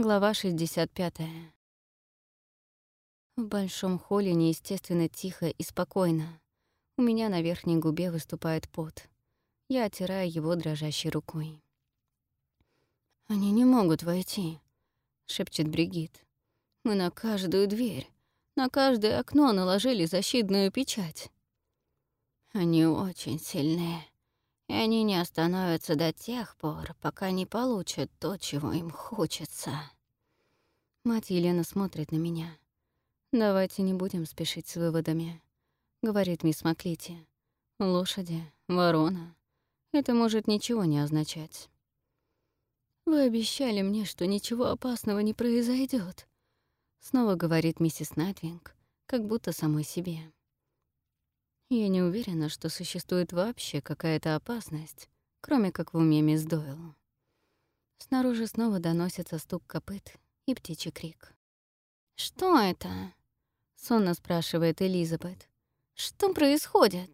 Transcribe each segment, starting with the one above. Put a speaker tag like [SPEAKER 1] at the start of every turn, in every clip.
[SPEAKER 1] Глава 65. В большом холле неестественно тихо и спокойно. У меня на верхней губе выступает пот. Я оттираю его дрожащей рукой. «Они не могут войти», — шепчет Бригит. «Мы на каждую дверь, на каждое окно наложили защитную печать». «Они очень сильные», и они не остановятся до тех пор, пока не получат то, чего им хочется. Мать Елена смотрит на меня. «Давайте не будем спешить с выводами», — говорит мисс Маклити. «Лошади, ворона. Это может ничего не означать». «Вы обещали мне, что ничего опасного не произойдет, снова говорит миссис Найтвинг, как будто самой себе. Я не уверена, что существует вообще какая-то опасность, кроме как в уме мисс Дойл. Снаружи снова доносится стук копыт и птичий крик. «Что это?» — сонно спрашивает Элизабет. «Что происходит?»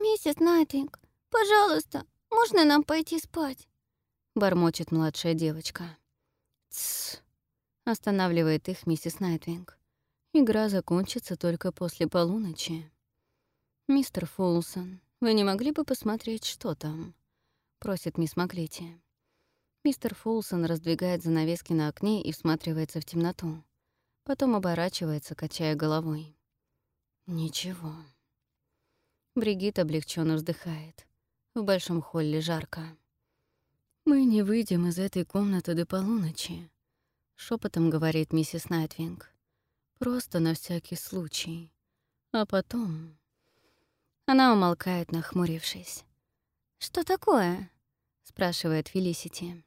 [SPEAKER 2] «Миссис Найтвинг, пожалуйста, можно нам пойти спать?»
[SPEAKER 1] — бормочет младшая девочка. «Тссс!» — останавливает их миссис Найтвинг. «Игра закончится только после полуночи». «Мистер Фулсон, вы не могли бы посмотреть, что там?» — просит мисс Маклити. Мистер Фулсон раздвигает занавески на окне и всматривается в темноту. Потом оборачивается, качая головой. «Ничего». Бригит облегченно вздыхает. В большом холле жарко. «Мы не выйдем из этой комнаты до полуночи», — шепотом говорит миссис Найтвинг. «Просто на всякий случай. А потом...» Она умолкает, нахмурившись.
[SPEAKER 2] «Что такое?»
[SPEAKER 1] — спрашивает Фелисити.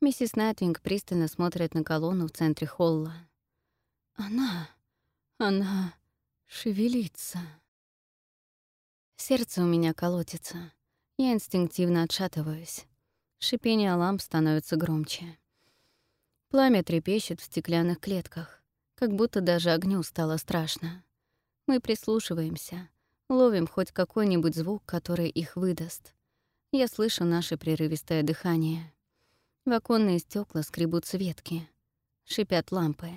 [SPEAKER 1] Миссис Найтвинг пристально смотрит на колонну в центре холла. «Она... она... шевелится». Сердце у меня колотится. Я инстинктивно отшатываюсь. Шипение ламп становится громче. Пламя трепещет в стеклянных клетках, как будто даже огню стало страшно. Мы прислушиваемся, Ловим хоть какой-нибудь звук, который их выдаст. Я слышу наше прерывистое дыхание. В оконные стекла скребутся ветки. Шипят лампы.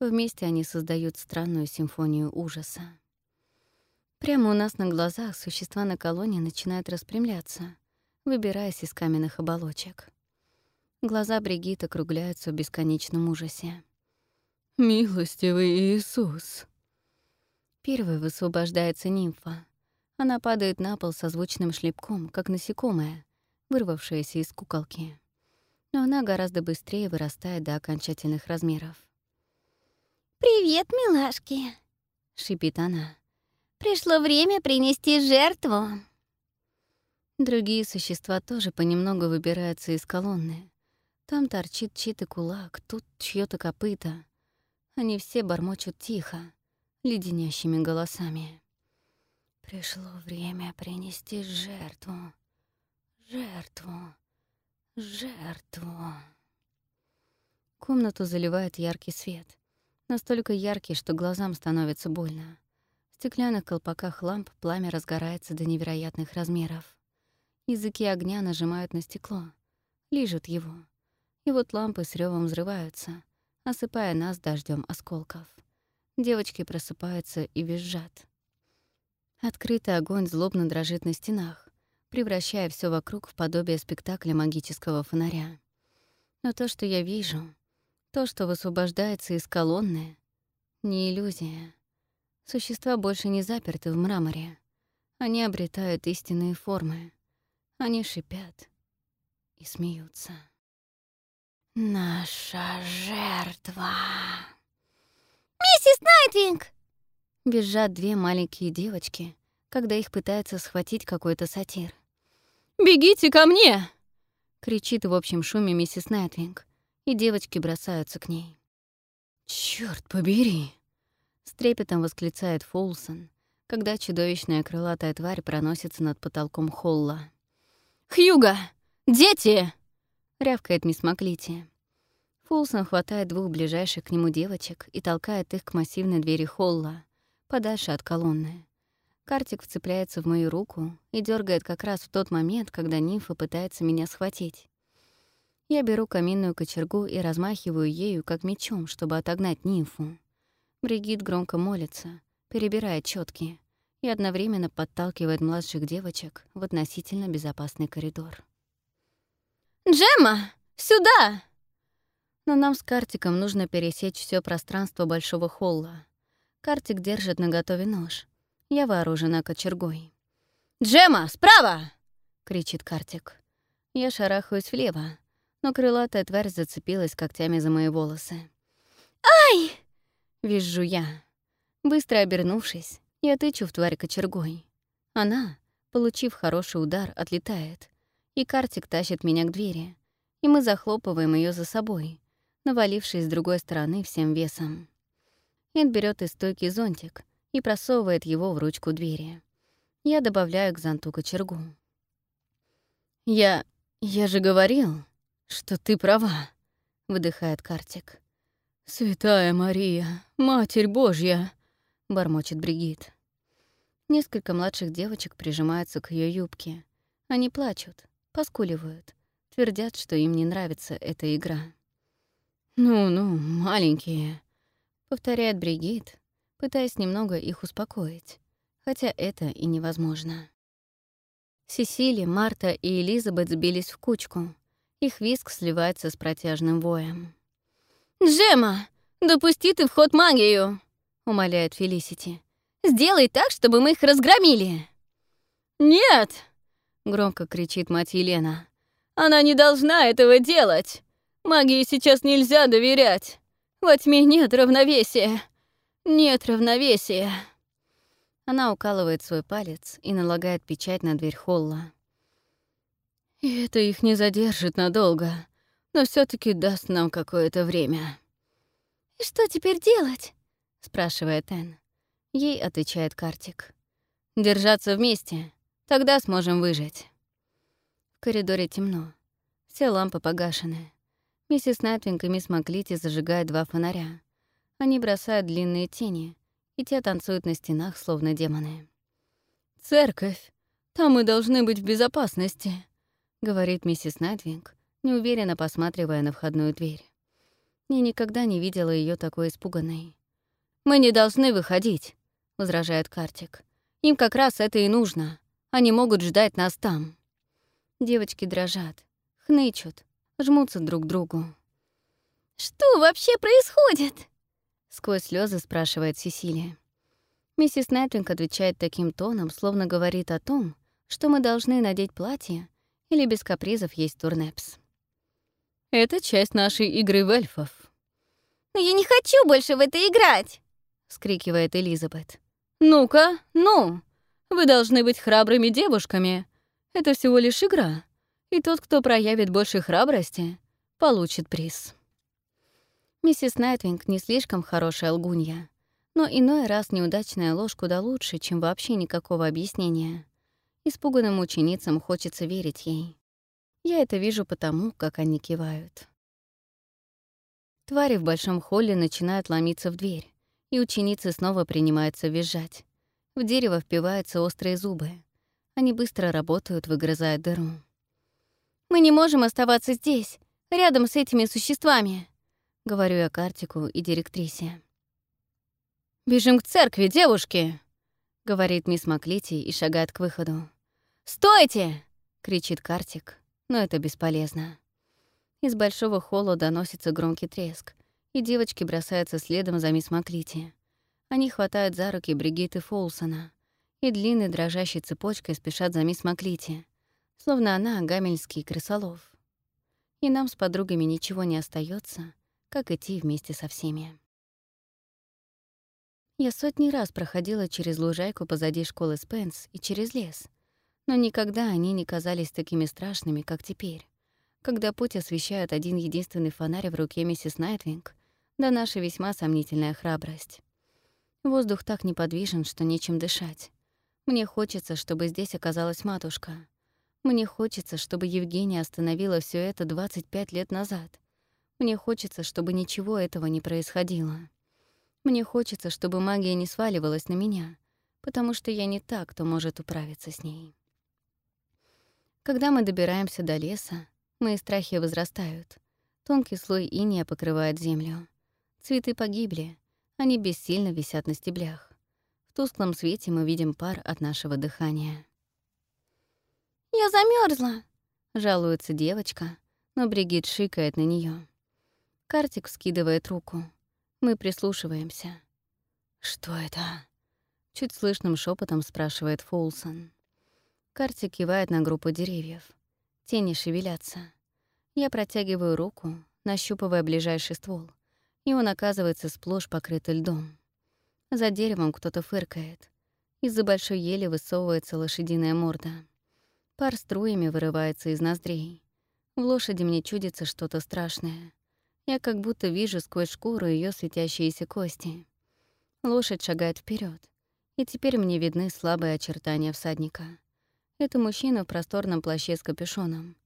[SPEAKER 1] Вместе они создают странную симфонию ужаса. Прямо у нас на глазах существа на колонне начинают распрямляться, выбираясь из каменных оболочек. Глаза Бригитты округляются в бесконечном ужасе. «Милостивый Иисус!» Первой высвобождается нимфа. Она падает на пол со звучным шлепком, как насекомое, вырвавшееся из куколки. Но она гораздо быстрее вырастает до окончательных размеров.
[SPEAKER 2] «Привет, милашки!» — шипит она. «Пришло время принести жертву!»
[SPEAKER 1] Другие существа тоже понемногу выбираются из колонны. Там торчит чей-то кулак, тут чьё то копыто. Они все бормочут тихо, леденящими голосами. Пришло время принести жертву, жертву, жертву. Комнату заливает яркий свет. Настолько яркий, что глазам становится больно. В стеклянных колпаках ламп пламя разгорается до невероятных размеров. Языки огня нажимают на стекло, лижут его. И вот лампы с ревом взрываются, осыпая нас дождем осколков. Девочки просыпаются и визжат. Открытый огонь злобно дрожит на стенах, превращая все вокруг в подобие спектакля магического фонаря. Но то, что я вижу, то, что высвобождается из колонны, не иллюзия. Существа больше не заперты в мраморе. Они обретают истинные формы. Они шипят и смеются. «Наша жертва!»
[SPEAKER 2] «Миссис Найтвинг!»
[SPEAKER 1] Бежат две маленькие девочки, когда их пытается схватить какой-то сатир. «Бегите ко мне!» — кричит в общем шуме миссис Найтвинг, и девочки бросаются к ней. «Чёрт побери!» — с трепетом восклицает Фолсон, когда чудовищная крылатая тварь проносится над потолком холла. «Хьюга! Дети!» — рявкает мисс Маклити. Фулсон хватает двух ближайших к нему девочек и толкает их к массивной двери холла, подальше от колонны. Картик вцепляется в мою руку и дергает как раз в тот момент, когда нимфа пытается меня схватить. Я беру каминную кочергу и размахиваю ею, как мечом, чтобы отогнать нимфу. Бригит громко молится, перебирает четки и одновременно подталкивает младших девочек в относительно безопасный коридор.
[SPEAKER 2] «Джемма, сюда!»
[SPEAKER 1] Но нам с Картиком нужно пересечь все пространство большого холла. Картик держит наготове нож. Я вооружена кочергой.
[SPEAKER 2] «Джемма, справа!»
[SPEAKER 1] — кричит Картик. Я шарахаюсь влево, но крылатая тварь зацепилась когтями за мои волосы.
[SPEAKER 2] «Ай!»
[SPEAKER 1] — визжу я. Быстро обернувшись, я тычу в тварь кочергой. Она, получив хороший удар, отлетает, и Картик тащит меня к двери, и мы захлопываем ее за собой, навалившись с другой стороны всем весом. Эд берет из стойки зонтик и просовывает его в ручку двери. Я добавляю к зонту кочергу. «Я... я же говорил, что ты права», — выдыхает Картик. «Святая Мария, Матерь Божья!» — бормочет Бригит. Несколько младших девочек прижимаются к ее юбке. Они плачут, поскуливают, твердят, что им не нравится эта игра. «Ну-ну, маленькие», — повторяет Бригит, пытаясь немного их успокоить, хотя это и невозможно. Сесили, Марта и Элизабет сбились в кучку. Их виск сливается с протяжным воем.
[SPEAKER 2] «Джема, допусти ты в ход магию!»
[SPEAKER 1] — умоляет Фелисити.
[SPEAKER 2] «Сделай так, чтобы мы их разгромили!»
[SPEAKER 3] «Нет!»
[SPEAKER 1] — громко кричит мать Елена.
[SPEAKER 3] «Она не должна этого делать! Магии сейчас нельзя доверять! Во тьме нет равновесия! Нет равновесия!»
[SPEAKER 1] Она укалывает свой палец и налагает печать на дверь холла.
[SPEAKER 3] И это их не задержит надолго, но все таки даст нам какое-то время.
[SPEAKER 2] «И что теперь делать?»
[SPEAKER 1] — спрашивает Энн. Ей отвечает Картик. «Держаться вместе, тогда сможем выжить». В коридоре темно. Все лампы погашены. Миссис Найтвинг и мисс Маклити зажигают два фонаря. Они бросают длинные тени, и те танцуют на стенах, словно демоны.
[SPEAKER 3] «Церковь! Там мы должны быть в безопасности», —
[SPEAKER 1] говорит миссис Найтвинг, неуверенно посматривая на входную дверь. Я никогда не видела ее такой испуганной.
[SPEAKER 3] «Мы не должны выходить», —
[SPEAKER 1] возражает Картик.
[SPEAKER 3] «Им как раз это и нужно. Они могут ждать нас там».
[SPEAKER 1] Девочки дрожат, хнычут, жмутся друг к другу.
[SPEAKER 2] «Что вообще происходит?»
[SPEAKER 1] — сквозь слезы спрашивает Сесилия. Миссис Найтвинг отвечает таким тоном, словно говорит о том, что мы должны надеть платье или без капризов есть турнепс.
[SPEAKER 3] «Это часть нашей игры в эльфов».
[SPEAKER 2] «Но я не хочу больше в это играть!»
[SPEAKER 1] — скрикивает Элизабет.
[SPEAKER 3] «Ну-ка, ну! Вы должны быть храбрыми девушками. Это всего лишь игра, и тот, кто проявит больше храбрости, получит приз».
[SPEAKER 1] Миссис Найтвинг не слишком хорошая лгунья, но иной раз неудачная ложь куда лучше, чем вообще никакого объяснения. Испуганным ученицам хочется верить ей. Я это вижу потому, как они кивают. Твари в большом холле начинают ломиться в дверь, и ученицы снова принимаются визжать. В дерево впиваются острые зубы. Они быстро работают, выгрызая дыру.
[SPEAKER 2] «Мы не можем оставаться здесь, рядом с этими существами», —
[SPEAKER 1] говорю я Картику и директрисе.
[SPEAKER 3] «Бежим к церкви, девушки!»
[SPEAKER 1] — говорит мисс Маклити и шагает к выходу.
[SPEAKER 2] «Стойте!»
[SPEAKER 1] — кричит Картик, но это бесполезно. Из большого холла доносится громкий треск, и девочки бросаются следом за мисс Маклити. Они хватают за руки Бригитты Фолсона и длинной дрожащей цепочкой спешат за мисс Маклити, словно она гамельский крысолов. И нам с подругами ничего не остается, как идти вместе со всеми. Я сотни раз проходила через лужайку позади школы Спенс и через лес, но никогда они не казались такими страшными, как теперь, когда путь освещает один единственный фонарь в руке миссис Найтвинг, да наша весьма сомнительная храбрость. Воздух так неподвижен, что нечем дышать. Мне хочется, чтобы здесь оказалась матушка. Мне хочется, чтобы Евгения остановила все это 25 лет назад. Мне хочется, чтобы ничего этого не происходило. Мне хочется, чтобы магия не сваливалась на меня, потому что я не та, кто может управиться с ней. Когда мы добираемся до леса, Мои страхи возрастают. Тонкий слой иния покрывает землю. Цветы погибли, они бессильно висят на стеблях. В тусклом свете мы видим пар от нашего дыхания.
[SPEAKER 2] «Я замерзла,
[SPEAKER 1] жалуется девочка, но Бригит шикает на нее. Картик скидывает руку. Мы прислушиваемся. «Что это?» — чуть слышным шепотом спрашивает Фулсон. Картик кивает на группу деревьев. Тени шевелятся. Я протягиваю руку, нащупывая ближайший ствол, и он оказывается сплошь покрыт льдом. За деревом кто-то фыркает. Из-за большой ели высовывается лошадиная морда. Пар струями вырывается из ноздрей. В лошади мне чудится что-то страшное. Я как будто вижу сквозь шкуру ее светящиеся кости. Лошадь шагает вперед, и теперь мне видны слабые очертания всадника. Это мужчина в просторном плаще с капюшоном.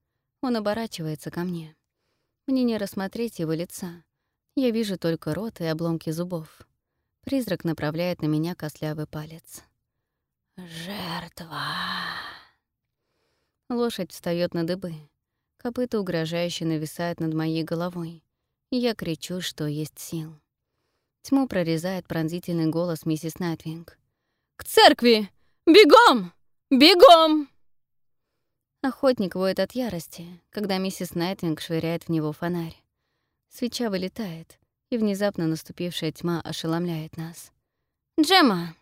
[SPEAKER 1] Он оборачивается ко мне. Мне не рассмотреть его лица. Я вижу только рот и обломки зубов. Призрак направляет на меня костлявый палец. «Жертва!» Лошадь встает на дыбы. Копыта угрожающе нависают над моей головой. Я кричу, что есть сил. Тьму прорезает пронзительный голос миссис Найтвинг. «К церкви! Бегом! Бегом!» Охотник воет от ярости, когда миссис Найтвинг швыряет в него фонарь. Свеча вылетает, и внезапно наступившая тьма ошеломляет нас. «Джема!»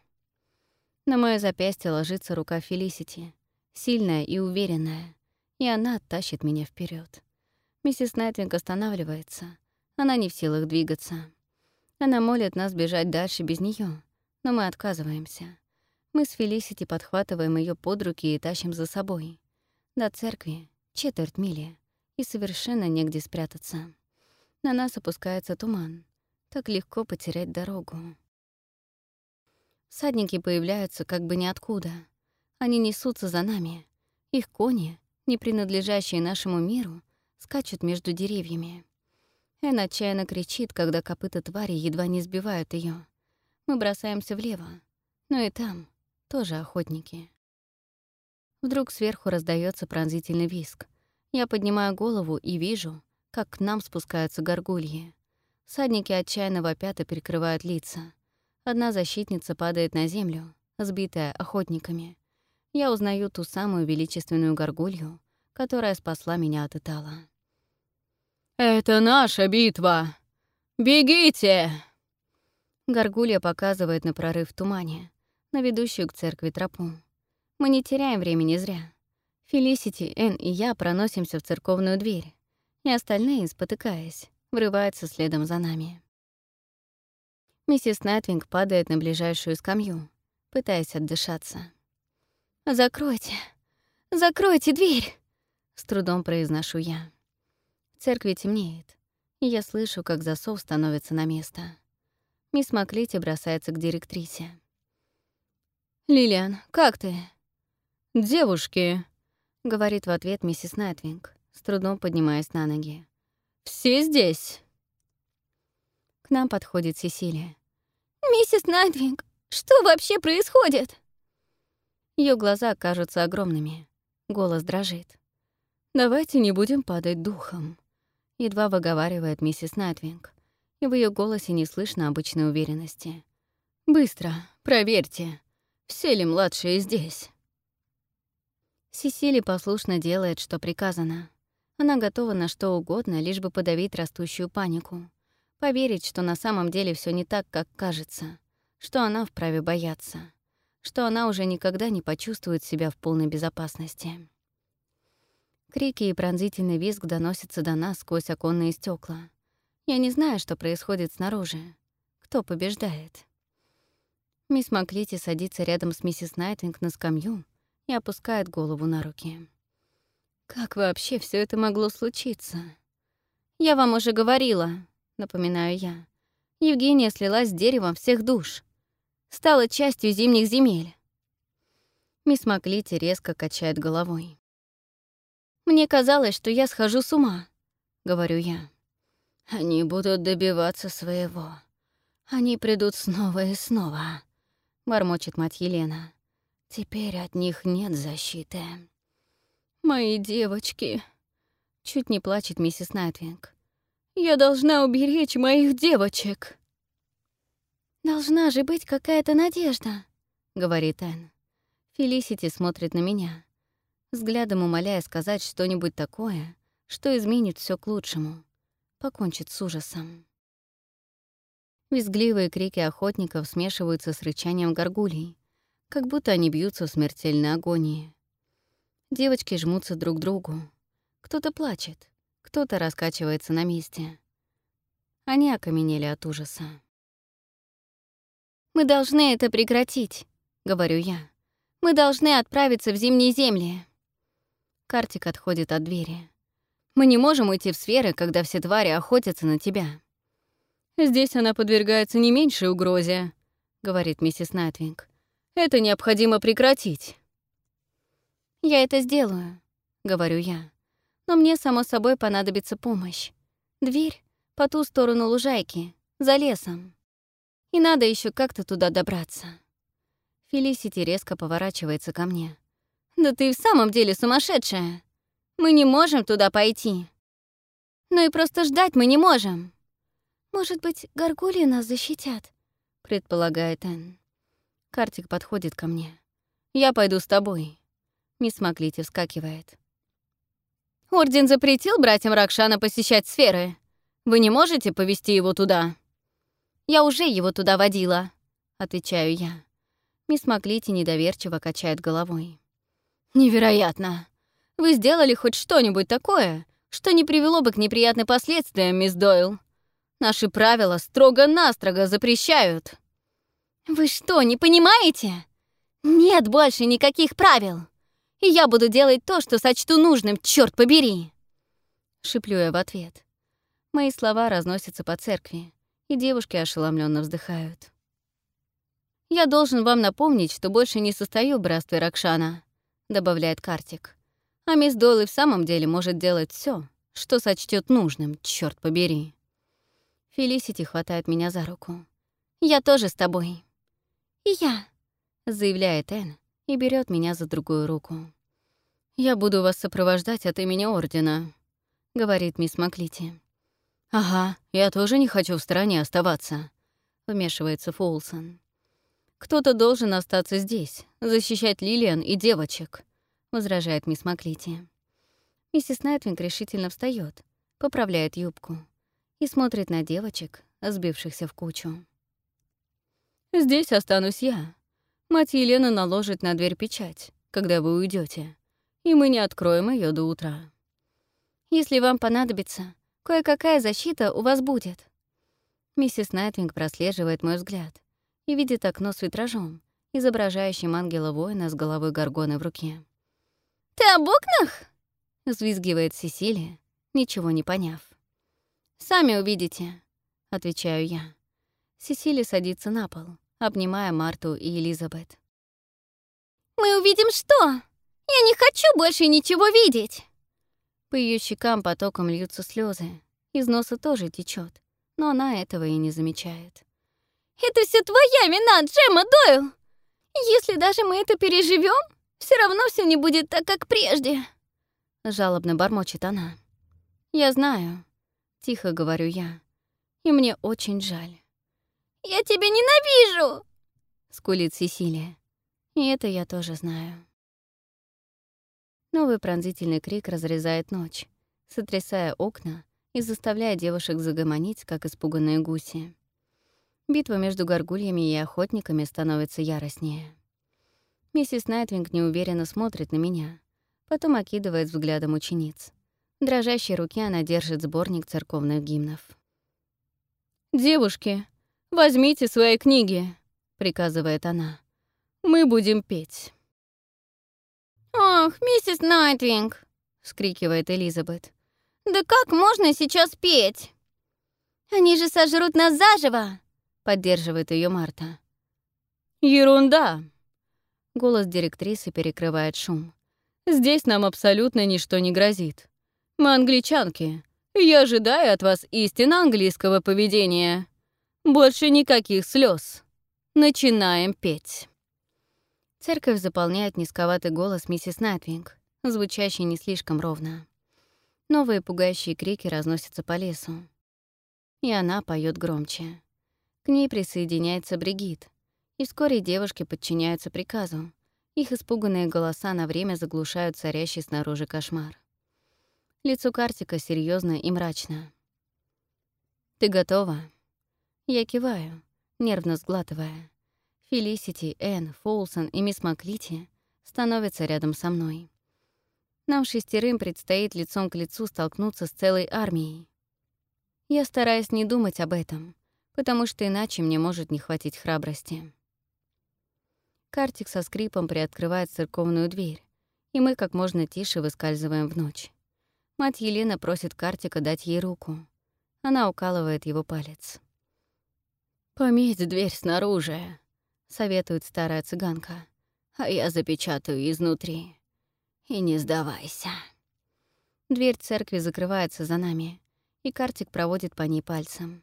[SPEAKER 1] На моё запястье ложится рука Фелисити, сильная и уверенная, и она тащит меня вперед. Миссис Найтвинг останавливается. Она не в силах двигаться. Она молит нас бежать дальше без нее, но мы отказываемся. Мы с Фелисити подхватываем ее под руки и тащим за собой. До церкви четверть мили, и совершенно негде спрятаться. На нас опускается туман. Так легко потерять дорогу. Садники появляются как бы ниоткуда. Они несутся за нами. Их кони, не принадлежащие нашему миру, скачут между деревьями. Эн отчаянно кричит, когда копыта твари едва не сбивают ее. Мы бросаемся влево, но и там тоже охотники. Вдруг сверху раздается пронзительный виск. Я поднимаю голову и вижу, как к нам спускаются горгульи. Садники отчаянно вопят и перекрывают лица. Одна защитница падает на землю, сбитая охотниками. Я узнаю ту самую величественную горгулью, которая спасла меня от Итала. «Это наша битва! Бегите!» Горгулья показывает на прорыв в тумане, на ведущую к церкви тропу. Мы не теряем времени зря. Фелисити, Энн и я проносимся в церковную дверь и остальные, спотыкаясь, врываются следом за нами. Миссис Найтвинг падает на ближайшую скамью, пытаясь отдышаться. «Закройте! Закройте дверь!» — с трудом произношу я. В церкви темнеет, и я слышу, как засов становится на место. Мисс Маклити бросается к директрисе. «Лилиан, как ты?» «Девушки», — говорит в ответ миссис Найтвинг с трудом поднимаясь на ноги. «Все здесь?» К нам подходит Сесилия.
[SPEAKER 2] «Миссис Найтвинг, что вообще происходит?»
[SPEAKER 1] Ее глаза кажутся огромными. Голос дрожит. «Давайте не будем падать духом», — едва выговаривает миссис Найтвинг, и в ее голосе не слышно обычной уверенности. «Быстро, проверьте, все ли младшие здесь?» Сесили послушно делает, что приказано. Она готова на что угодно, лишь бы подавить растущую панику. Поверить, что на самом деле все не так, как кажется. Что она вправе бояться. Что она уже никогда не почувствует себя в полной безопасности. Крики и пронзительный визг доносятся до нас сквозь оконные стекла. Я не знаю, что происходит снаружи. Кто побеждает? Мисс Маклити садится рядом с миссис Найтвинг на скамью и опускает голову на руки. Как вообще все это могло случиться? Я вам уже говорила, напоминаю я. Евгения слилась с деревом всех душ. Стала частью зимних земель. Мисс Маклити резко качает головой. «Мне казалось, что я схожу с ума», — говорю я. «Они будут добиваться своего. Они придут снова и снова», — бормочет мать Елена. «Теперь от них нет защиты». «Мои девочки», Чуть не плачет миссис Найтвинг.
[SPEAKER 3] «Я должна уберечь моих девочек!»
[SPEAKER 2] «Должна же быть какая-то надежда», —
[SPEAKER 1] говорит Энн. Фелисити смотрит на меня, взглядом умоляя сказать что-нибудь такое, что изменит все к лучшему, покончит с ужасом. Визгливые крики охотников смешиваются с рычанием горгулей, как будто они бьются в смертельной агонии. Девочки жмутся друг к другу. Кто-то плачет, кто-то раскачивается на месте. Они окаменели от ужаса.
[SPEAKER 2] «Мы должны это прекратить», — говорю я. «Мы должны отправиться в зимние земли».
[SPEAKER 1] Картик отходит от двери. «Мы не можем уйти в сферы, когда все твари охотятся на тебя».
[SPEAKER 3] «Здесь она подвергается не меньшей угрозе», — говорит миссис Найтвинг. «Это необходимо прекратить».
[SPEAKER 2] «Я это сделаю», — говорю я. «Но мне, само собой, понадобится помощь. Дверь по ту сторону лужайки, за лесом. И надо еще как-то туда добраться».
[SPEAKER 1] Фелисити резко поворачивается ко мне.
[SPEAKER 2] «Да ты в самом деле сумасшедшая! Мы не можем туда пойти. Ну и просто ждать мы не можем!» «Может быть, горгульи нас защитят?» — предполагает Энн.
[SPEAKER 1] Картик подходит ко мне. «Я пойду с тобой». Мисс Маклити вскакивает.
[SPEAKER 3] «Орден запретил братьям Ракшана посещать сферы. Вы не можете повести его туда?»
[SPEAKER 2] «Я уже его туда водила», — отвечаю я.
[SPEAKER 1] Мисс Маклити недоверчиво качает головой.
[SPEAKER 3] «Невероятно! Вы сделали хоть что-нибудь такое, что не привело бы к неприятным последствиям, мисс Дойл?» Наши правила строго-настрого запрещают».
[SPEAKER 2] «Вы что, не понимаете? Нет больше никаких правил. И я буду делать то, что сочту нужным, черт побери!»
[SPEAKER 1] Шиплю я в ответ. Мои слова разносятся по церкви, и девушки ошеломленно вздыхают. «Я должен вам напомнить, что больше не состою в братстве Ракшана», — добавляет Картик. «А мисс Дойл и в самом деле может делать все, что сочтет нужным, черт побери». Фелисити хватает меня за руку.
[SPEAKER 2] «Я тоже с тобой».
[SPEAKER 1] «И я», — заявляет Энн и берет меня за другую руку. «Я буду вас сопровождать от имени Ордена», — говорит мисс Маклити. «Ага, я тоже не хочу в стороне оставаться», — вмешивается Фолсон. «Кто-то должен остаться здесь, защищать Лилиан и девочек», — возражает мисс Маклити. Миссис Найтвинг решительно встает, поправляет юбку и смотрит на девочек, сбившихся в кучу. «Здесь останусь я. Мать Елена наложит на дверь печать, когда вы уйдете, и мы не откроем ее до утра.
[SPEAKER 2] Если вам понадобится, кое-какая защита у вас будет».
[SPEAKER 1] Миссис Найтвинг прослеживает мой взгляд и видит окно с витражом, изображающим ангела-воина с головой горгоны в руке.
[SPEAKER 2] «Ты об окнах?»
[SPEAKER 1] — взвизгивает Сесилия, ничего не поняв. «Сами увидите», — отвечаю я. Сесили садится на пол, обнимая Марту и Элизабет.
[SPEAKER 2] «Мы увидим что? Я не хочу больше ничего видеть!»
[SPEAKER 1] По ее щекам потоком льются слезы, из носа тоже течет, но она этого и не замечает.
[SPEAKER 2] «Это все твоя вина, Джема Дойл! Если даже мы это переживем, все равно все не будет так, как прежде!»
[SPEAKER 1] Жалобно бормочет она. «Я знаю», Тихо говорю я. И мне очень жаль.
[SPEAKER 2] «Я тебя ненавижу!»
[SPEAKER 1] — скулит Сесилия. И это я тоже знаю. Новый пронзительный крик разрезает ночь, сотрясая окна и заставляя девушек загомонить, как испуганные гуси. Битва между горгульями и охотниками становится яростнее. Миссис Найтвинг неуверенно смотрит на меня, потом окидывает взглядом учениц. В дрожащей руке она держит сборник церковных гимнов.
[SPEAKER 3] «Девушки, возьмите свои книги», — приказывает она. «Мы будем петь».
[SPEAKER 2] «Ах, миссис Найтвинг!» — вскрикивает Элизабет. «Да как можно сейчас петь?» «Они же сожрут нас заживо!» — поддерживает ее Марта.
[SPEAKER 3] «Ерунда!»
[SPEAKER 1] Голос директрисы перекрывает шум.
[SPEAKER 3] «Здесь нам абсолютно ничто не грозит. Мы англичанки. Я ожидаю от вас истинно английского поведения. Больше никаких слез. Начинаем петь».
[SPEAKER 1] Церковь заполняет низковатый голос миссис Найтвинг, звучащий не слишком ровно. Новые пугающие крики разносятся по лесу. И она поет громче. К ней присоединяется Бригит, и вскоре девушки подчиняются приказу. Их испуганные голоса на время заглушают царящий снаружи кошмар. Лицо Картика серьезно и мрачно. «Ты готова?» Я киваю, нервно сглатывая. Фелисити, Энн, Фолсон и мисс Маклити становятся рядом со мной. Нам шестерым предстоит лицом к лицу столкнуться с целой армией. Я стараюсь не думать об этом, потому что иначе мне может не хватить храбрости. Картик со скрипом приоткрывает церковную дверь, и мы как можно тише выскальзываем в ночь. Мать Елена просит Картика дать ей руку. Она укалывает его палец. «Пометь дверь снаружи», — советует старая цыганка, «а я запечатаю изнутри. И не сдавайся». Дверь церкви закрывается за нами, и Картик проводит по ней пальцем.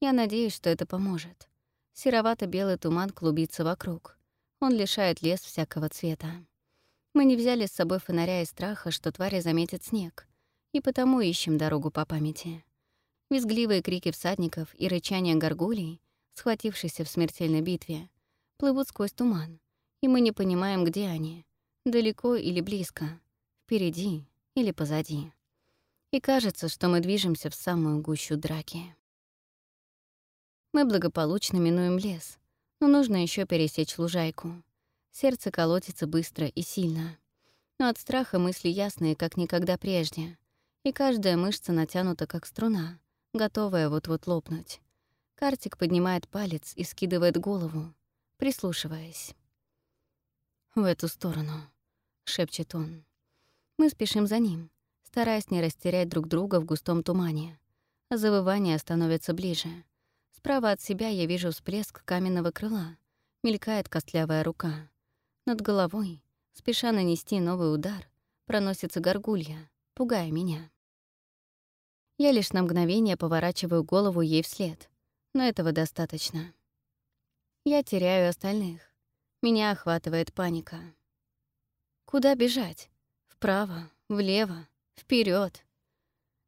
[SPEAKER 1] Я надеюсь, что это поможет. Серовато-белый туман клубится вокруг. Он лишает лес всякого цвета. Мы не взяли с собой фонаря из страха, что твари заметят снег, и потому ищем дорогу по памяти. Визгливые крики всадников и рычание горгулей, схватившиеся в смертельной битве, плывут сквозь туман, и мы не понимаем, где они — далеко или близко, впереди или позади. И кажется, что мы движемся в самую гущу драки. Мы благополучно минуем лес, но нужно еще пересечь лужайку. Сердце колотится быстро и сильно. Но от страха мысли ясные, как никогда прежде, и каждая мышца натянута, как струна, готовая вот-вот лопнуть. Картик поднимает палец и скидывает голову, прислушиваясь. «В эту сторону», — шепчет он. Мы спешим за ним, стараясь не растерять друг друга в густом тумане. Завывание становится ближе — Справа от себя я вижу всплеск каменного крыла. Мелькает костлявая рука. Над головой, спеша нанести новый удар, проносится горгулья, пугая меня. Я лишь на мгновение поворачиваю голову ей вслед, но этого достаточно. Я теряю остальных. Меня охватывает паника. Куда бежать? Вправо, влево, вперед.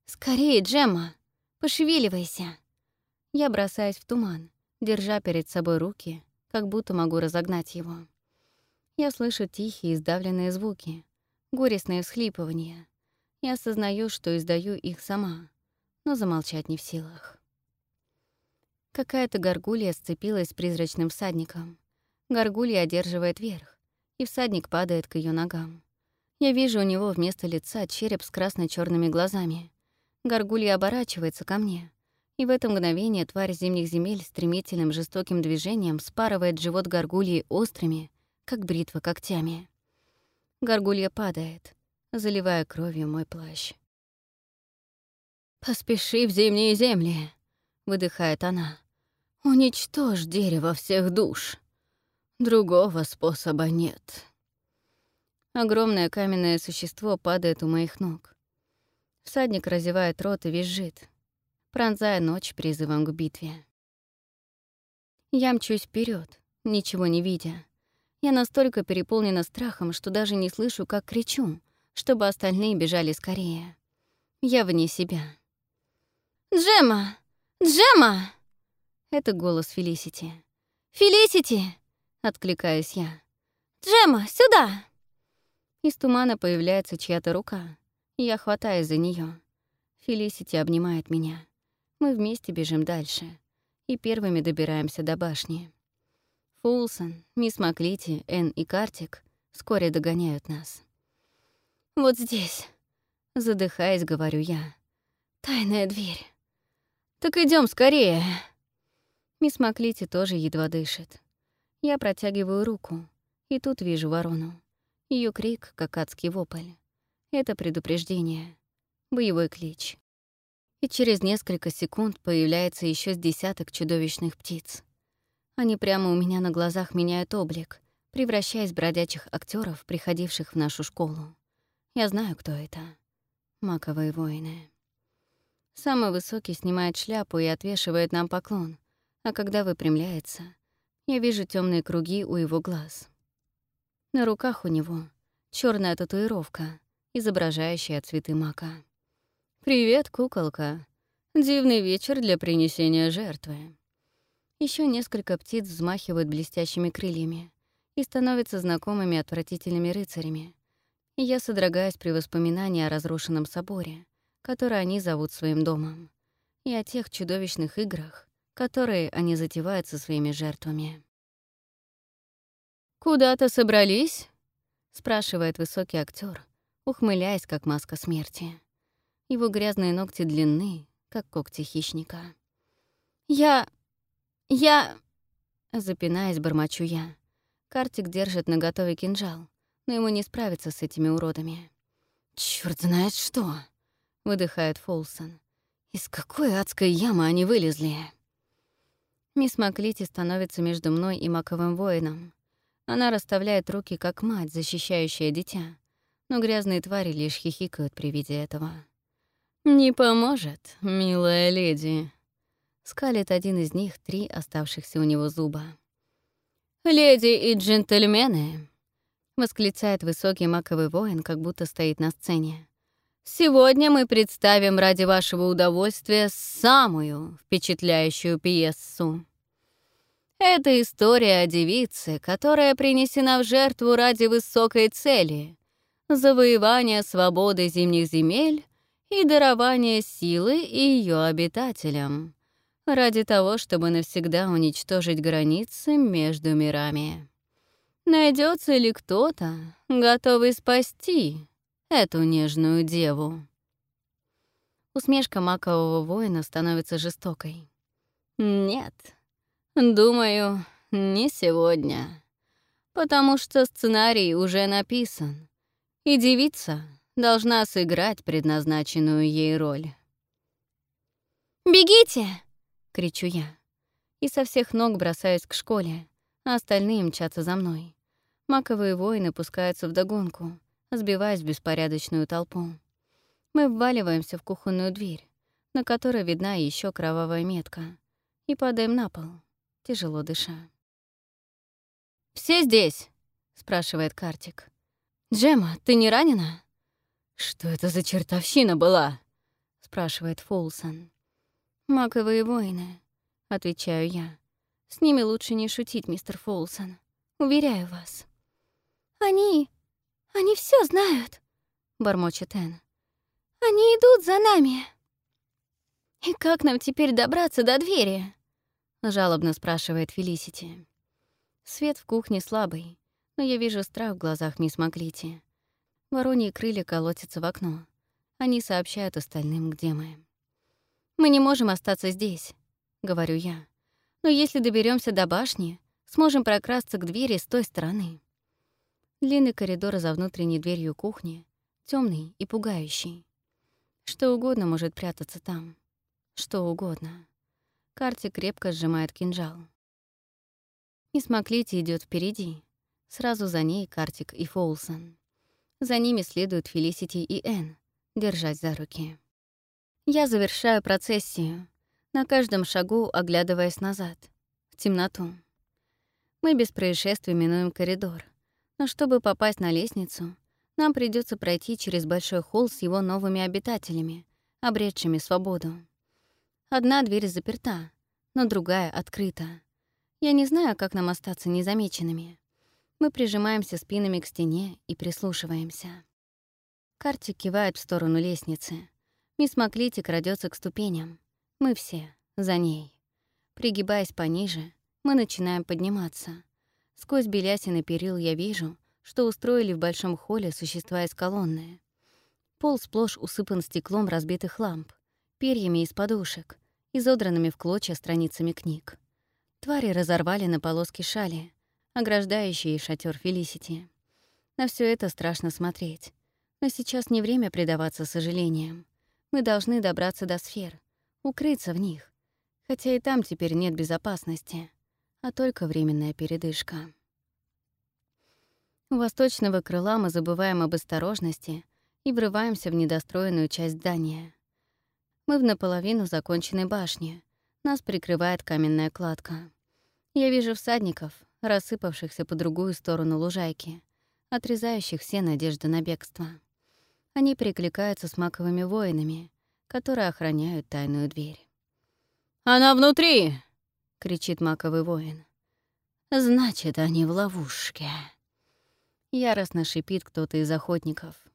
[SPEAKER 1] Скорее, Джемма, пошевеливайся. Я бросаюсь в туман, держа перед собой руки, как будто могу разогнать его. Я слышу тихие сдавленные звуки, горестные всхлипывания. Я осознаю, что издаю их сама, но замолчать не в силах. Какая-то горгулья сцепилась с призрачным всадником. Горгулья одерживает верх, и всадник падает к ее ногам. Я вижу у него вместо лица череп с красно черными глазами. Горгулья оборачивается ко мне, и в это мгновение тварь зимних земель стремительным жестоким движением спарывает живот горгульи острыми, как бритва когтями. Горгулья падает, заливая кровью мой плащ. «Поспеши в зимние земли», — выдыхает она. «Уничтожь дерево всех душ. Другого способа нет». Огромное каменное существо падает у моих ног. Всадник разевает рот и визжит, пронзая ночь призывом к битве. Я мчусь вперед, ничего не видя. Я настолько переполнена страхом, что даже не слышу, как кричу, чтобы остальные бежали скорее. Я вне себя. «Джема! Джема!» Это голос Фелисити. «Фелисити!» — откликаюсь я. «Джема, сюда!» Из тумана появляется чья-то рука. Я хватаюсь за нее. Фелисити обнимает меня. Мы вместе бежим дальше и первыми добираемся до башни. Фулсон, мисс Маклити, Энн и Картик вскоре догоняют нас. «Вот здесь», — задыхаясь, говорю я. «Тайная дверь». «Так идем скорее». Мисс Маклити тоже едва дышит. Я протягиваю руку, и тут вижу ворону. Ее крик, как адский вопль. Это предупреждение. Боевой клич и через несколько секунд появляется еще с десяток чудовищных птиц. Они прямо у меня на глазах меняют облик, превращаясь в бродячих актеров, приходивших в нашу школу. Я знаю, кто это. Маковые воины. Самый высокий снимает шляпу и отвешивает нам поклон, а когда выпрямляется, я вижу темные круги у его глаз. На руках у него черная татуировка, изображающая цветы мака.
[SPEAKER 3] «Привет, куколка. Дивный вечер для принесения жертвы».
[SPEAKER 1] Еще несколько птиц взмахивают блестящими крыльями и становятся знакомыми отвратительными рыцарями. И я содрогаюсь при воспоминании о разрушенном соборе, который они зовут своим домом, и о тех чудовищных играх, которые они затевают со своими жертвами.
[SPEAKER 3] «Куда-то собрались?»
[SPEAKER 1] — спрашивает высокий актер, ухмыляясь, как маска смерти. Его грязные ногти длинны, как когти хищника.
[SPEAKER 2] «Я... я...»
[SPEAKER 1] Запинаясь, бормочу я. Картик держит наготове кинжал, но ему не справиться с этими уродами. «Чёрт знает что!» — выдыхает Фолсон. «Из какой адской ямы они вылезли?» Мисс Маклити становится между мной и маковым воином. Она расставляет руки, как мать, защищающая дитя, но грязные твари лишь хихикают при виде этого.
[SPEAKER 3] «Не поможет, милая леди», —
[SPEAKER 1] скалит один из них три оставшихся у него зуба.
[SPEAKER 3] «Леди и джентльмены», —
[SPEAKER 1] восклицает высокий маковый воин, как будто стоит на сцене.
[SPEAKER 3] «Сегодня мы представим ради вашего удовольствия самую впечатляющую пьесу. Это история о девице, которая принесена в жертву ради высокой цели — завоевания свободы зимних земель и дарование силы ее обитателям, ради того, чтобы навсегда уничтожить границы между мирами. Найдется ли кто-то, готовый спасти эту нежную деву?
[SPEAKER 1] Усмешка макового воина становится жестокой.
[SPEAKER 3] Нет, думаю, не сегодня. Потому что сценарий уже написан, и девица должна сыграть предназначенную ей роль.
[SPEAKER 2] «Бегите!»
[SPEAKER 1] — кричу я. И со всех ног бросаюсь к школе, а остальные мчатся за мной. Маковые воины пускаются вдогонку, сбиваясь в беспорядочную толпу. Мы вваливаемся в кухонную дверь, на которой видна еще кровавая метка, и падаем на пол, тяжело дыша.
[SPEAKER 3] «Все здесь?» — спрашивает Картик. «Джема, ты не ранена?»
[SPEAKER 1] «Что это за чертовщина была?» — спрашивает Фулсон. «Маковые воины», — отвечаю я. «С ними лучше не шутить, мистер Фулсон. Уверяю вас».
[SPEAKER 2] «Они... они все знают», —
[SPEAKER 1] бормочет Энн.
[SPEAKER 2] «Они идут за нами».
[SPEAKER 1] «И как нам теперь добраться до двери?» — жалобно спрашивает Фелисити. Свет в кухне слабый, но я вижу страх в глазах мисс Маклити. Вороньи крылья колотятся в окно. Они сообщают остальным, где мы. «Мы не можем остаться здесь», — говорю я. «Но если доберемся до башни, сможем прокрасться к двери с той стороны». Длинный коридор за внутренней дверью кухни, темный и пугающий. Что угодно может прятаться там. Что угодно. Карти крепко сжимает кинжал. Мисс идет впереди. Сразу за ней Картик и Фолсон. За ними следуют Фелисити и Энн, держась за руки. Я завершаю процессию, на каждом шагу оглядываясь назад, в темноту. Мы без происшествий минуем коридор, но чтобы попасть на лестницу, нам придется пройти через большой холл с его новыми обитателями, обретшими свободу. Одна дверь заперта, но другая открыта. Я не знаю, как нам остаться незамеченными. Мы прижимаемся спинами к стене и прислушиваемся. Картик кивает в сторону лестницы. Мисс Маклити крадется к ступеням. Мы все за ней. Пригибаясь пониже, мы начинаем подниматься. Сквозь белясины перил я вижу, что устроили в большом холле существа из колонны. Пол сплошь усыпан стеклом разбитых ламп, перьями из подушек, изодранными в клочья страницами книг. Твари разорвали на полоски шали, ограждающие шатер Фелисити. На все это страшно смотреть. Но сейчас не время предаваться сожалениям. Мы должны добраться до сфер, укрыться в них. Хотя и там теперь нет безопасности, а только временная передышка. У восточного крыла мы забываем об осторожности и врываемся в недостроенную часть здания. Мы в наполовину законченной башне. Нас прикрывает каменная кладка. Я вижу всадников, рассыпавшихся по другую сторону лужайки, отрезающих все надежды на бегство. Они перекликаются с маковыми воинами, которые охраняют тайную дверь.
[SPEAKER 3] «Она внутри!»
[SPEAKER 1] — кричит маковый воин. «Значит, они в ловушке». Яростно шипит кто-то из охотников.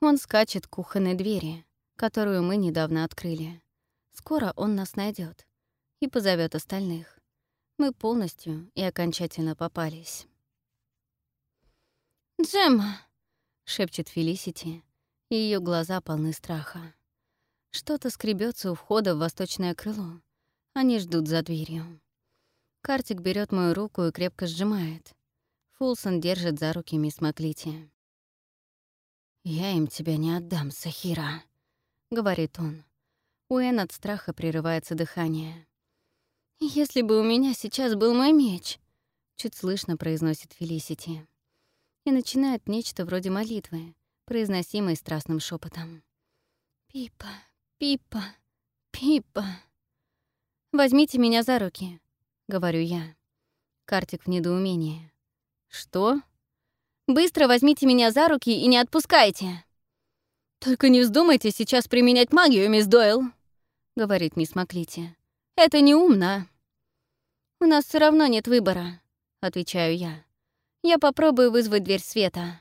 [SPEAKER 1] Он скачет к кухонной двери, которую мы недавно открыли. Скоро он нас найдет и позовет остальных. Мы полностью и окончательно попались.
[SPEAKER 2] «Джемма!»
[SPEAKER 1] — шепчет Фелисити, ее глаза полны страха. Что-то скребется у входа в восточное крыло. Они ждут за дверью. Картик берет мою руку и крепко сжимает. Фулсон держит за руки мисс Маклити. «Я им тебя не отдам, Сахира», — говорит он. У Эн от страха прерывается дыхание.
[SPEAKER 2] «Если бы у меня сейчас был мой меч», — чуть слышно произносит Фелисити.
[SPEAKER 1] И начинает нечто вроде молитвы, произносимой страстным шепотом.
[SPEAKER 2] «Пипа, Пипа, Пипа».
[SPEAKER 1] «Возьмите меня за руки», — говорю я. Картик в недоумении. «Что?» «Быстро возьмите меня за руки и не отпускайте!»
[SPEAKER 3] «Только не вздумайте сейчас применять магию, мисс Дойл», — говорит мисс Маклити. «Это неумно».
[SPEAKER 1] «У нас все равно нет выбора», — отвечаю я. «Я попробую вызвать дверь света».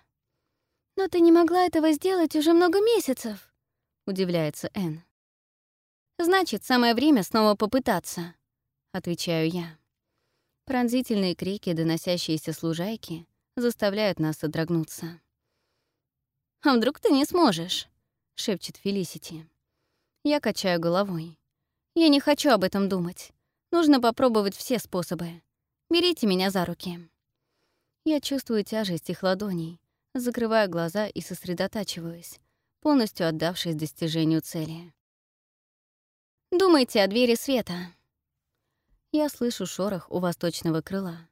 [SPEAKER 2] «Но ты не могла этого сделать уже много месяцев», — удивляется Энн.
[SPEAKER 1] «Значит, самое время снова попытаться», — отвечаю я. Пронзительные крики, доносящиеся с лужайки, заставляют нас содрогнуться. «А вдруг ты не сможешь?» — шепчет Фелисити. Я качаю головой. «Я не хочу об этом думать. Нужно попробовать все способы. Берите меня за руки». Я чувствую тяжесть их ладоней, закрываю глаза и сосредотачиваюсь, полностью отдавшись достижению цели. Думайте о двери света. Я слышу шорох у восточного крыла.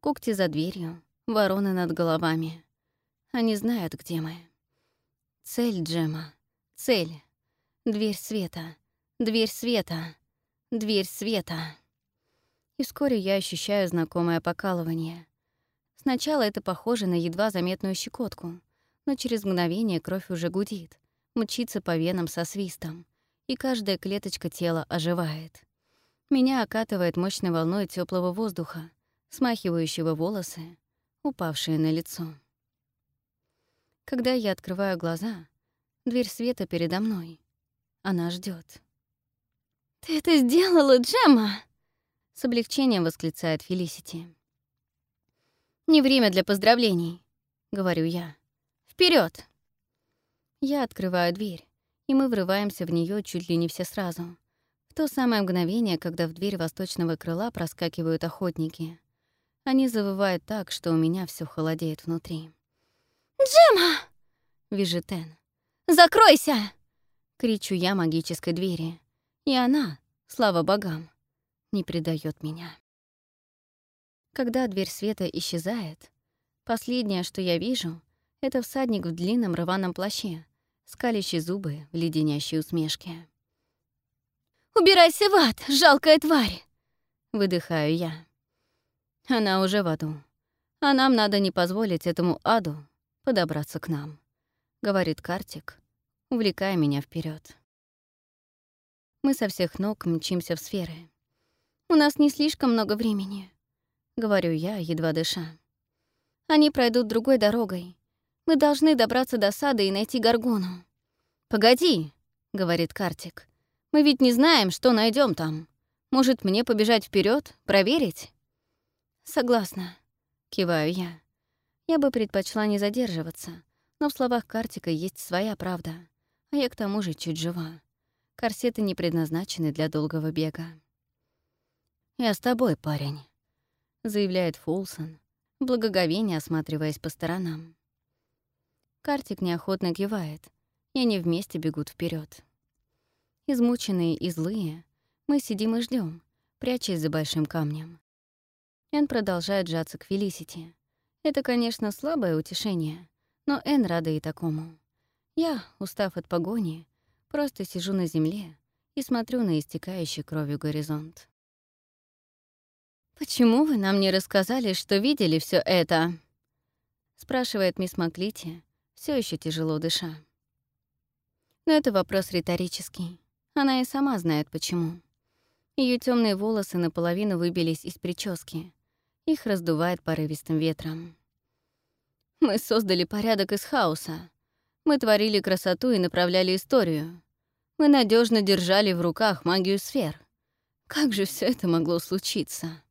[SPEAKER 1] Когти за дверью, вороны над головами. Они знают, где мы. Цель Джема. Цель. Дверь света. Дверь света. Дверь света. И вскоре я ощущаю знакомое покалывание. Сначала это похоже на едва заметную щекотку, но через мгновение кровь уже гудит, мчится по венам со свистом и каждая клеточка тела оживает. Меня окатывает мощной волной теплого воздуха, смахивающего волосы, упавшие на лицо. Когда я открываю глаза, дверь света передо мной. Она ждет.
[SPEAKER 2] «Ты это сделала, Джемма!»
[SPEAKER 1] С облегчением восклицает Фелисити. «Не время для поздравлений», — говорю я. Вперед! Я открываю дверь, и мы врываемся в нее чуть ли не все сразу. В то самое мгновение, когда в дверь восточного крыла проскакивают охотники. Они завывают так, что у меня все холодеет внутри.
[SPEAKER 2] «Джема!»
[SPEAKER 1] — визжит Энн.
[SPEAKER 2] «Закройся!»
[SPEAKER 1] — кричу я магической двери. И она, слава богам, не предает меня. Когда дверь света исчезает, последнее, что я вижу, — это всадник в длинном рваном плаще, скалящий зубы в леденящей усмешке.
[SPEAKER 2] «Убирайся в ад, жалкая тварь!»
[SPEAKER 1] — выдыхаю я. Она уже в аду. А нам надо не позволить этому аду подобраться к нам, — говорит Картик, увлекая меня вперед. Мы со всех ног мчимся в сферы.
[SPEAKER 2] «У нас не слишком много времени», — говорю я, едва дыша. «Они пройдут другой дорогой. Мы должны добраться до сада и найти Гаргону».
[SPEAKER 1] «Погоди», — говорит Картик. «Мы ведь не знаем, что найдем там. Может, мне побежать вперед, проверить?» «Согласна», — киваю я. Я бы предпочла не задерживаться, но в словах Картика есть своя правда, а я к тому же чуть жива. Корсеты не предназначены для долгого бега. «Я с тобой, парень», — заявляет Фулсон, благоговение осматриваясь по сторонам. Картик неохотно кивает, и они вместе бегут вперед. Измученные и злые, мы сидим и ждем, прячась за большим камнем. Эн продолжает сжаться к Фелисити. Это, конечно, слабое утешение, но Эн рада и такому. Я, устав от погони, просто сижу на земле и смотрю на истекающий кровью горизонт. «Почему вы нам не рассказали, что видели все это?» — спрашивает мисс Маклити, все еще тяжело дыша. Но это вопрос риторический. Она и сама знает, почему. Ее темные волосы наполовину выбились из прически. Их раздувает порывистым ветром. Мы создали порядок из хаоса. Мы творили красоту и направляли историю. Мы надежно держали в руках магию сфер. Как же все это могло случиться?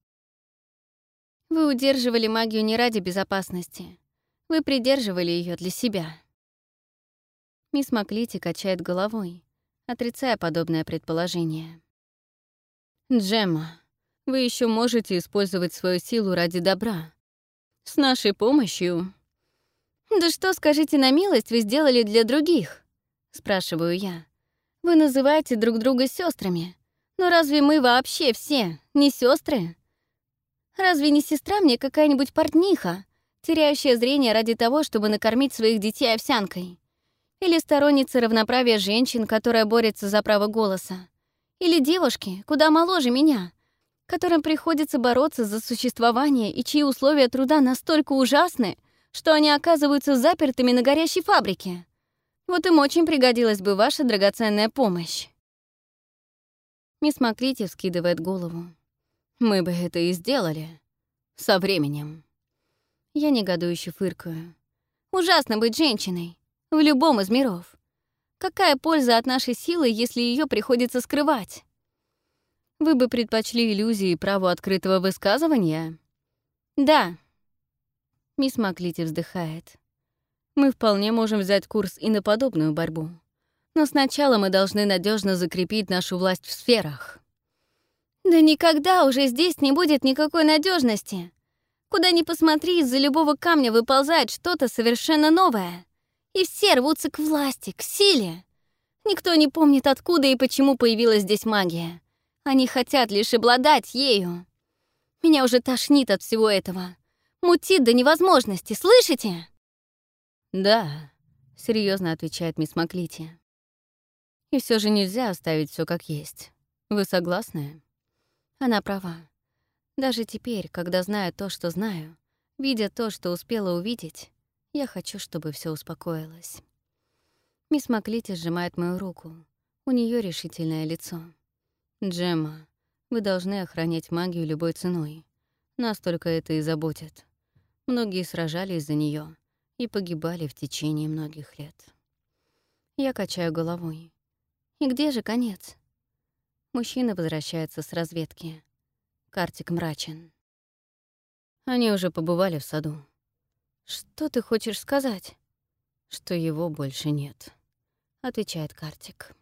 [SPEAKER 1] Вы удерживали магию не ради безопасности. Вы придерживали ее для себя. Мисс Маклити качает головой, отрицая подобное предположение. «Джемма, вы еще можете использовать свою силу ради добра. С нашей помощью...» «Да что, скажите на милость, вы сделали для других?» — спрашиваю я. «Вы называете друг друга сестрами, но разве мы вообще все не сестры? Разве не сестра мне какая-нибудь портниха, теряющая зрение ради того, чтобы накормить своих детей овсянкой? Или сторонница равноправия женщин, которая борется за право голоса? Или девушки, куда моложе меня, которым приходится бороться за существование и чьи условия труда настолько ужасны, что они оказываются запертыми на горящей фабрике. Вот им очень пригодилась бы ваша драгоценная помощь. Мисс Маклити вскидывает голову. Мы бы это и сделали. Со временем. Я негодующе фыркаю. Ужасно быть женщиной. В любом из миров. Какая польза от нашей силы, если ее приходится скрывать? Вы бы предпочли иллюзии праву открытого высказывания? Да. Мисс Маклити вздыхает. Мы вполне можем взять курс и на подобную борьбу. Но сначала мы должны надежно закрепить нашу власть в сферах. Да никогда уже здесь не будет никакой надежности. Куда ни посмотри, из-за любого камня выползает что-то совершенно новое. И все рвутся к власти, к силе. Никто не помнит, откуда и почему появилась здесь магия. Они хотят лишь обладать ею. Меня уже тошнит от всего этого. Мутит до невозможности, слышите? Да, серьезно отвечает мисс Маклити. И все же нельзя оставить все как есть. Вы согласны? Она права. Даже теперь, когда знаю то, что знаю, видя то, что успела увидеть, я хочу, чтобы все успокоилось. Мисс Маклити сжимает мою руку. У нее решительное лицо. «Джемма, вы должны охранять магию любой ценой. Нас только это и заботит. Многие сражались за нее и погибали в течение многих лет». Я качаю головой. «И где же конец?» Мужчина возвращается с разведки. Картик мрачен. Они уже побывали в саду. «Что ты хочешь сказать?» «Что его больше нет», — отвечает Картик.